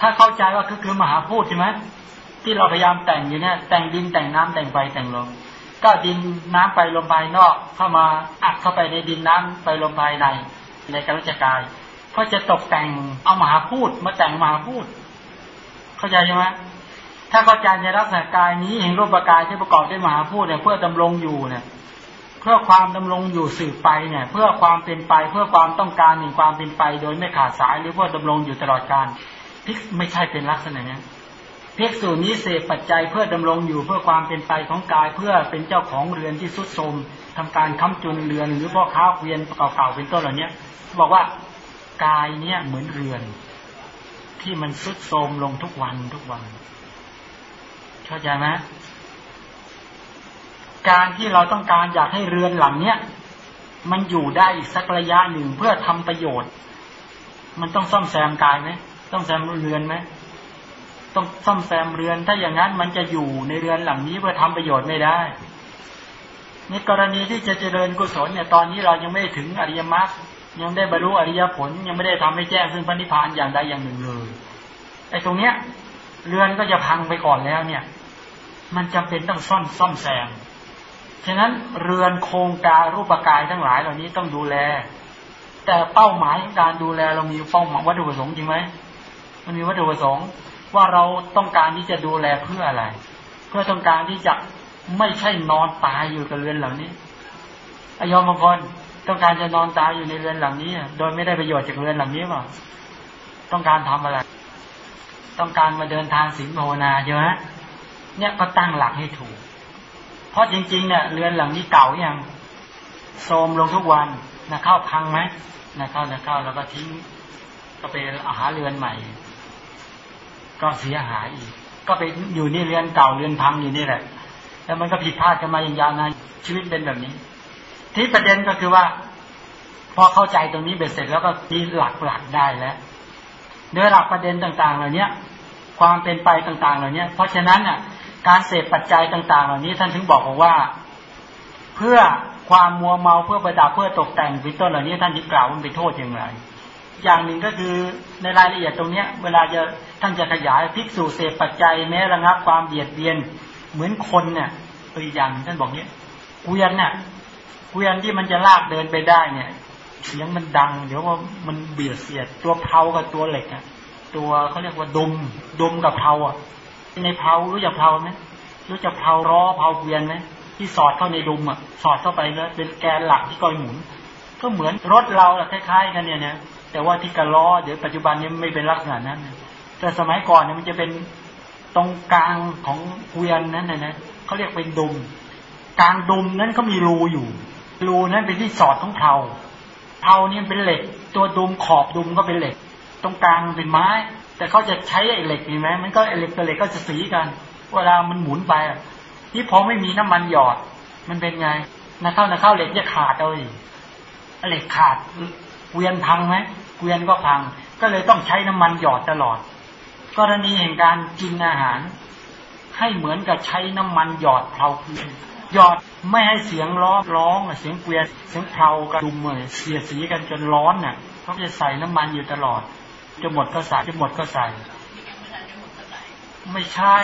ถ้าเข้าใจว่าคือคือมหาพูดใช่ไหมที่เราพยายามแต่งอยู่เนี่ย แต่งดินแต่งน้ำแต่งไฟแต่งลม ก็ดินน้ำไปลมภายนอกเข้ามาอัดเข้าไปในดินน้ำไปลมภายในในกรุจกายเพื่อจะตกแต่งเอามหาพูดมาแต่งมหาพูด เข้าใจใช่ไหมถ้าเข้าใจในลักษณะกายนี้เห็นรูปกายที่ประกอบด้วยมหาพูดเนี่ยเพื่อดำรงอยู่เนี่ยเพื่อความดำรงอยู่สืบไปเนี่ย เพื่อความเป็นไปเพื่อความต้องการหนึ่งความเป็นไป โดยไม่ขาดสายหรือเพื่อดำรงอยู่ตลอดการพิกไม่ใช่เป็นลักษณะนี้ เพียกสูนี้เสพปัจจัยเพื่อดำรงอยู่เพื่อความเป็นไปของกายเพื่อเป็นเจ้าของเรือนที่สุดโทมทำการค้ำจุนเรือนหรือพ่อค้าเวียนเก่าๆเป็นต้นเหล่านี้บอกว่ากายเนี้ยเหมือนเรือน ที่มันสุดโทมลงทุกวันทุกวันเข้าใจไหมการที่เราต้องการอยากให้เรือนหลังเนี้ยมันอยู่ได้อีกสักระยะหนึ่งเพื่อทำประโยชน์ มันต้องซ่อมแซมกายไหมต้องแซมเรือนไหม ต้องซ่อมแซมเรือน ถ้าอย่างนั้นมันจะอยู่ในเรือนหลังนี้เพื่อทำประโยชน์ไม่ได้ในกรณีที่จะเจริญกุศลเนี่ยตอนนี้เรายังไม่ถึงอริยมรรคยังได้บรรลุอริยผลยังไม่ได้ทำให้แจ้งซึ่งพระนิพพานอย่างใดอย่างหนึ่งเลยไอ้ตรงเนี้ยเรือนก็จะพังไปก่อนแล้วเนี่ย มันจำเป็นต้องซ่อมซ่อมแซมฉะนั้นเรือนโครงการรูปกายทั้งหลายเหล่านี้ต้องดูแล แต่เป้าหมายของการดูแลเรามีเป้าหมายวัตถุประสงค์จริงไหมมันมีวัตถุประสงค์ ว่าเราต้องการที่จะดูแลเพื่ออะไร เพื่อต้องการที่จะไม่ใช่นอนตายอยู่กับเรือนหลังนี้อยอมบางคนต้องการจะนอนตายอยู่ในเรือนหลังนี้ โดยไม่ได้ประโยชน์จากเรือนหลังนี้ป่ะต้องการทำอะไร ต้องการมาเดินทางสิงโภนาใช่ไหมเนี่ยก็ตั้งหลักให้ถูก เพราะจริงๆเนี่ยเรือนหลังนี้เก่าอย่างโทมลงทุกวันนะเข้าพังไหมนะเข้านะเข้าแล้วก็ทิ้งก็ไปอาหาเรือนใหม่ ก็เสียหายอีก ก็ไปอยู่นี่เรือนเก่าเรือนพังอยู่นี่แหละ แล้วมันก็ผิดพลาดกันมาอย่างยาวนานชีวิตเป็นแบบนี้ ที่ประเด็นก็คือว่า พอเข้าใจตรงนี้เบ็ดเสร็จแล้วก็มีหลักหลักได้แล้วโดยหลักประเด็นต่างๆ เหล่านี้ความเป็นไปต่างๆ เหล่านี้เพราะฉะนั้นอะ การเสพปัจจัยต่าง ๆ เหล่านี้ท่านถึงบอกว่า เพื่อความมัวเมาเพื่อประดับเพื่อตกแต่งเป็นต้นเหล่านี้ท่านจึงกล่าวว่าเป็นโทษอย่างไร อย่างหนึ่งก็คือในรายละเอียดตรงเนี้ย เวลาจะท่านจะขยายภิกษุเสพปัจจัยแม้ระงับความเบียดเบียน เหมือนคนเนี่ยตัวอย่างท่านบอกเนี้ยเกวียนเนี่ยเกวียนที่มันจะลากเดินไปได้เนี่ยเสียงมันดัง เดี๋ยวว่ามันเบียดเสียด ตัวเพากับตัวเหล็กอะตัวเขาเรียกว่าดมดมกับเพาอะ ในเพารู้จักเพาไหมรู้จักเพาล้อเพาเกวียนไหมที่สอดเข้าในดุมอะสอดเข้าไปแล้วเป็นแกนหลักที่ก้อยหมุน ก็เหมือนรถเราคล้ายๆกันเนี่ยนะแต่ว่าที่กระล้อเดี๋ยวปัจจุบันนี้ไม่เป็นลักษณะนั้นแต่สมัยก่อนเนี่ยมันจะเป็นตรงกลางของเกวียนนั้นนะนะเขาเรียกเป็นดุมกลางดุมนั้นก็มีรูอยู่ รูนั้นเป็นที่สอดของเทาเทาเนี่ยเป็นเหล็ก ตัวดุมขอบดุมก็เป็นเหล็ก ตรงกลางเป็นไม้ แต่เขาจะใช้ไอ้เหล็กนี่ไหมมันก็เหล็กกับเหล็กก็จะสีกัน เวลามันหมุนไปนี่พอไม่มีน้ำมันหยอด มันเป็นไงนะเข้านะเข้าเหล็กจะขาดเลย เหล็กขาดเกวียนพังไหมเกวียนก็พัง ก็เลยต้องใช้น้ำมันหยอดตลอด กรณีแห่งการกินอาหาร ให้เหมือนกับใช้น้ำมันหยอดเพลาเกวียนหยอดไม่ให้เสียงร้องร้องเสียงเกวียนเสียงเพลากระดุมเลยเสียสีกันจนร้อนเนี่ยเขาจะใส่น้ำมันอยู่ตลอดจะหมดก็ใส่จะหมดก็ใส่ ไม่ใช่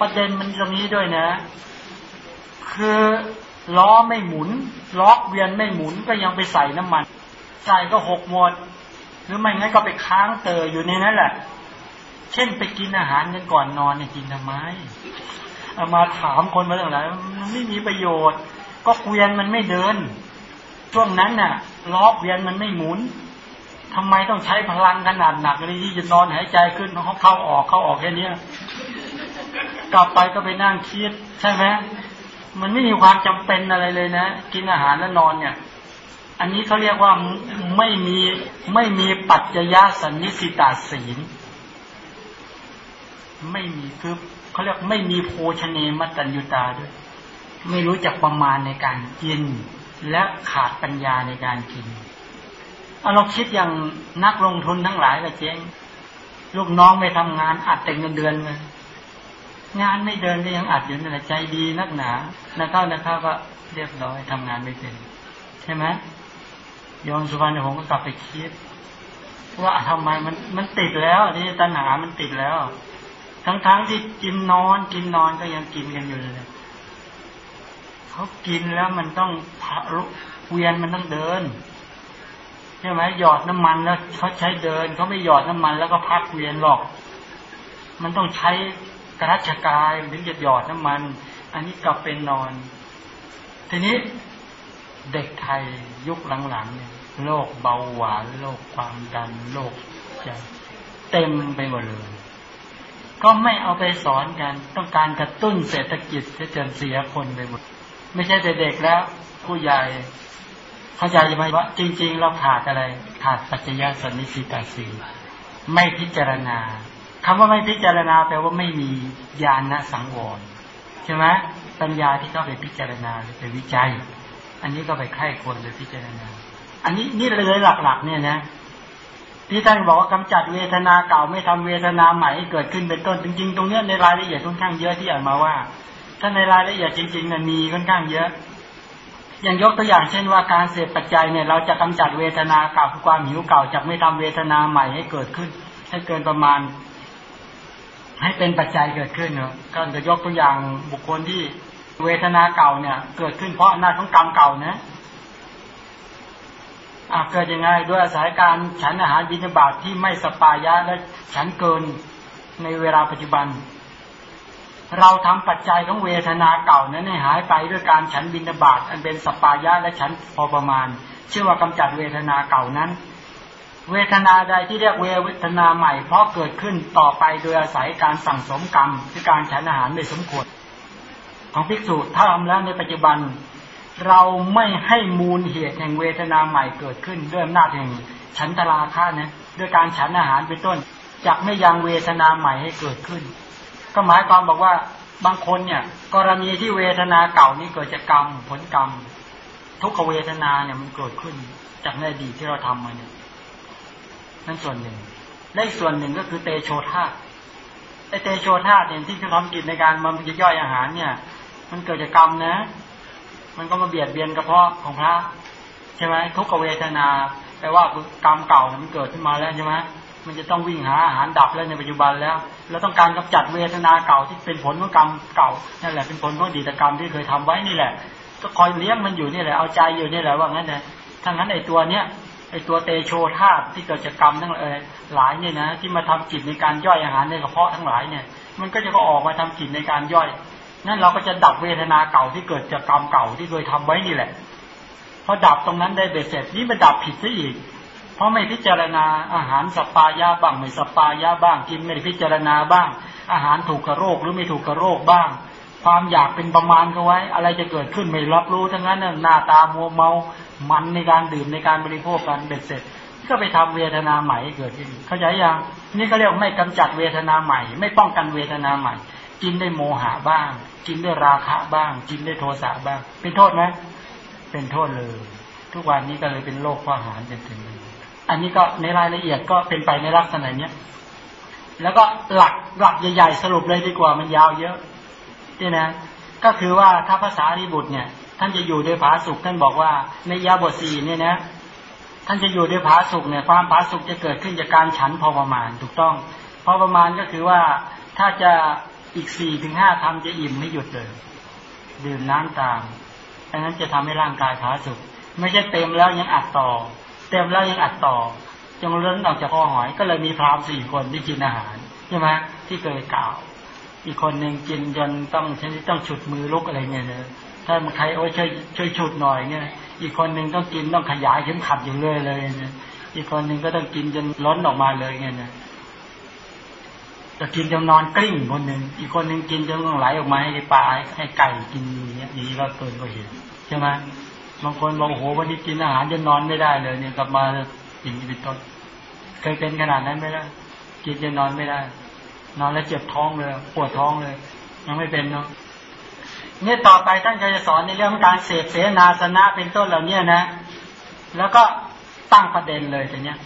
ประเด็นมันตรงนี้ด้วยนะ คือ ล้อไม่หมุน ล้อเวียนไม่หมุนก็ยังไปใส่น้ำมัน ใส่ก็หกหมด หรือไม่งั้นก็ไปค้างเตออยู่ในนั้นแหละ เช่นไปกินอาหารกันก่อนนอนเนี่ยกินทำไมเอามาถามคนมาเรื่องอะไรมันไม่มีประโยชน์ ก็เกวียนมันไม่เดิน ช่วงนั้นน่ะ ล้อเวียนมันไม่หมุนทำไมต้องใช้พลังขนาดหนักเลยที่จะนอนหายใจขึ้นเขาเข้าออกเข้าออกแค่นี้กลับไปก็ไปนั่งคิดใช่ไหม มันไม่มีความจำเป็นอะไรเลยนะ กินอาหารแล้วนอนเนี่ย อันนี้เขาเรียกว่าไม่มีไม่มีปัจจยสันนิสิตาศีล ไม่มีคือเขาเรียกไม่มีโภชเนมตัญญุตาด้วย ไม่รู้จักประมาณในการกิน และขาดปัญญาในการกินเอาเราคิดอย่างนักลงทุนทั้งหลายก็เจ๊งลูกน้องไม่ทำงานอัดแต่เงินเดือนเลย งานไม่เดินก็ยังอัดอยู่นั่นแหละใจดีนักหนานักเข้านักเข้าก็เรียบร้อยทำงานไม่เป็น ใช่ไหมยอมสุวรรณหงส์ก็กลับไปคิด ว่าทำไมมันมันติดแล้วนี่ตัณหามันติดแล้ว ทั้งๆทที่กินนอนกินนอนก็ยังกินกันอยู่เลยเขากินแล้วมันต้องเวียนมันต้องเดินใช่ไหมหยอดน้ำมันแล้วเขาใช้เดินเขาไม่หยอดน้ำมันแล้วก็พักเวียนหรอก มันต้องใช้ กระชกายถึงจะหยอดน้ำมัน อันนี้กลับเป็นนอน ทีนี้เด็กไทยยุคหลังๆเนี่ยโรคเบาหวานโรคความดันโรคเต็มไปหมดเลย ก็ไม่เอาไปสอนกัน ต้องการกระตุ้นเศรษฐกิจจะจนเสียคนไปหมด ไม่ใช่แต่เด็กแล้ว ผู้ใหญ่เข้าใจไหมว่า จริง ๆ เราขาดอะไร ขาดปัจจยสันนิสิตาสีไม่พิจารณา คำว่าไม่พิจารณาแปลว่าไม่มีญาณสังวรใช่ไหมปัญญาที่เข้าไปพิจารณาหรือไปวิจัย อันนี้ก็ไปไข้ควรไปพิจารณา อันนี้นี่เลยหลักๆ เนี่ยนะที่ท่านบอกว่ากำจัดเวทนาเก่าไม่ทำเวทนาใหม่เกิดขึ้นเป็นต้นจริง ๆ ตรงเนี้ยในรายละเอียดค่อนข้างเยอะที่อ่านมาว่า ถ้าในรายละเอียดจริงๆมันมีค่อนข้างเยอะ อย่างยกตัวอย่างเช่นว่าการเสพปัจจัยเนี่ย เราจะกำจัดเวทนาเก่าคือความหิวเก่าจากไม่ทำเวทนาใหม่ให้เกิดขึ้น ให้เกินประมาณ ให้เป็นปัจจัยเกิดขึ้นเนาะก็จะยกตัวอย่างบุคคลที่เวทนาเก่าเนี่ย เกิดขึ้นเพราะอำนาจของกรรมเก่านะอาเกิดยังไงด้วยอาศัยการฉันอาหารบิณฑบาตที่ไม่สปายะและฉันเกินในเวลาปัจจุบัน เราทำปัจจัยของเวทนาเก่านั้นให้หายไปด้วยการฉันบิณฑบาตอันเป็นสปายะและฉันพอประมาณ ชื่อว่ากำจัดเวทนาเก่านั้น เวทนาใดที่เรียกเวทนาใหม่เพราะเกิดขึ้นต่อไปโดยอาศัยการสั่งสมกรรมคือการฉันอาหารไม่สมควรของภิกษุถ้าทำแล้วในปัจจุบัน เราไม่ให้มูลเหตุแห่งเวทนาใหม่เกิดขึ้นด้วยอำนาจแห่งฉันตราค่านะด้วยการฉันอาหารเป็นต้นจักไม่ยังเวทนาใหม่ให้เกิดขึ้น ก็หมายความบอกว่าบางคนเนี่ย กรณีที่เวทนาเก่านี้เกิดจากกรรมผลกรรม ทุกขเวทนาเนี่ยมันเกิดขึ้นจากในอดีตที่เราทำมาเนี่ย นั่นส่วนหนึ่งและอีกส่วนหนึ่งก็คือเตโชธาไอเตโชธาเนี่ยที่จะทำกิจในการมันจะย่อยอาหารเนี่ย มันเกิดจากกรรมนะ มันก็มาเบียดเบียนกระเพาะของพระใช่ไหมทุกเวทนาแปลว่ากรรมเก่ามันเกิดขึ้นมาแล้วใช่ไหมมันจะต้องวิ่งหาอาหารดับแล้วในปัจจุบันแล้วแล้วต้องการกำจัดเวทนาเก่าที่เป็นผลของกรรมเก่านั่นแหละเป็นผลของดีตกรรมที่เคยทำไว้นี่แหละ ก็คอยเลี้ยงมันอยู่นี่แหละเอาใจอยู่นี่แหละว่างั้นนะถ้างั้นไอ้ตัวเนี้ย ไอตัวเตโชธาตุที่เกิดจากกรรมทั้งหลายเนี่ยนะที่มาทำจิตในการย่อยอาหารในกระเพาะทั้งหลายเนี่ย มันก็จะก็ออกมาทำจิตในการย่อย นั่นเราก็จะดับเวทนาเก่าที่เกิดจากกรรมเก่าที่เคยทำไว้นี่แหละพอดับตรงนั้นได้เบ็ดเสร็จนี่มันดับผิดซะอีก เพราะไม่พิจารณาอาหารสปายาบ้างไม่สปายาบ้างกินไม่ได้พิจารณาบ้าง อาหารถูกกับโรคหรือไม่ถูกกับโรคบ้าง ความอยากเป็นประมาณเขาไว้ อะไรจะเกิดขึ้นไม่รับรู้ทั้งนั้นหน้าตามัวเมา มันในการดื่มในการบริโภคกันเบ็ดเสร็จ ก็ไปทำเวทนาใหม่เกิดขึ้น เข้าใจยังนี่ก็เรียกไม่กำจัดเวทนาใหม่ ไม่ป้องกันเวทนาใหม่ กินได้โมหะบ้าง กินได้ราคะบ้าง กินได้โทสะบ้าง เป็นโทษไหมเป็นโทษเลย ทุกวันนี้ก็เลยเป็นโรคข้อหารเป็นถึงอันนี้ก็ในรายละเอียดก็เป็นไปในลักษณะเนี้ยแล้วก็หลักหลักใหญ่ ๆ สรุปเลยดีกว่ามันยาวเยอะ นี่นะ ก็คือว่าถ้าภาษาริบุตรเนี่ย ท่านจะอยู่โดยผาสุขท่านบอกว่าในยาบทสี่เนี่ยนะ ท่านจะอยู่โดยผาสุขเนี่ย ความผาสุขจะเกิดขึ้นจากการฉันพอประมาณถูกต้อง พอประมาณก็คือว่าถ้าจะอีกสี่ถึงห้าคำจะอิ่มไม่หยุดเลยดื่มน้ำตามอันนั้นจะทำให้ร่างกายผาสุกไม่ใช่เต็มแล้วยังอัดต่อ เต็มแล้วยังอัดต่อจงเล้นออกจากคอหอย ก็เลยมีพรามสี่คนที่กินอาหารใช่ไหมที่เคยกล่าว อีกคนหนึ่งกินจนต้องชนิดต้องฉุดมือลุกอะไรเงี้ยเนยถ้ามันใครโอ้ยช่วยช่วยฉุดหน่อยเงี้ยอีกคนหนึ่งต้องกินต้องขยายเข็มขัดอยู่เรื่อยเลยเนี่ยอีกคนหนึ่งก็ต้องกินจนล้นออกมาเลยเงี้ยนะจะกินจนนอนกลิ้งคนหนึ่งอีกคนหนึ่งกินจนต้องไหลออกมาให้ปลาให้ไก่กินอย่างเงี้ยนี่ก็เกินกว่าเหตุใช่ไหมบางคนบอกโอ้โหวันนี้กินอาหารจนนอนไม่ได้เลยเนี่ยกลับมาอย่างนี้เป็นต้นเคยเป็นขนาดนั้นไหมล่ะกินจนนอนไม่ได้ นอนแล้วเจ็บท้องเลยปวดท้องเลย ยังไม่เป็นเนาะเนี่ยต่อไปท่านจะสอนในเรื่องการเสพเสนาสนะเป็นต้นเหล่านี้นะ แล้วก็ตั้งประเด็นเลยทีเนี้ย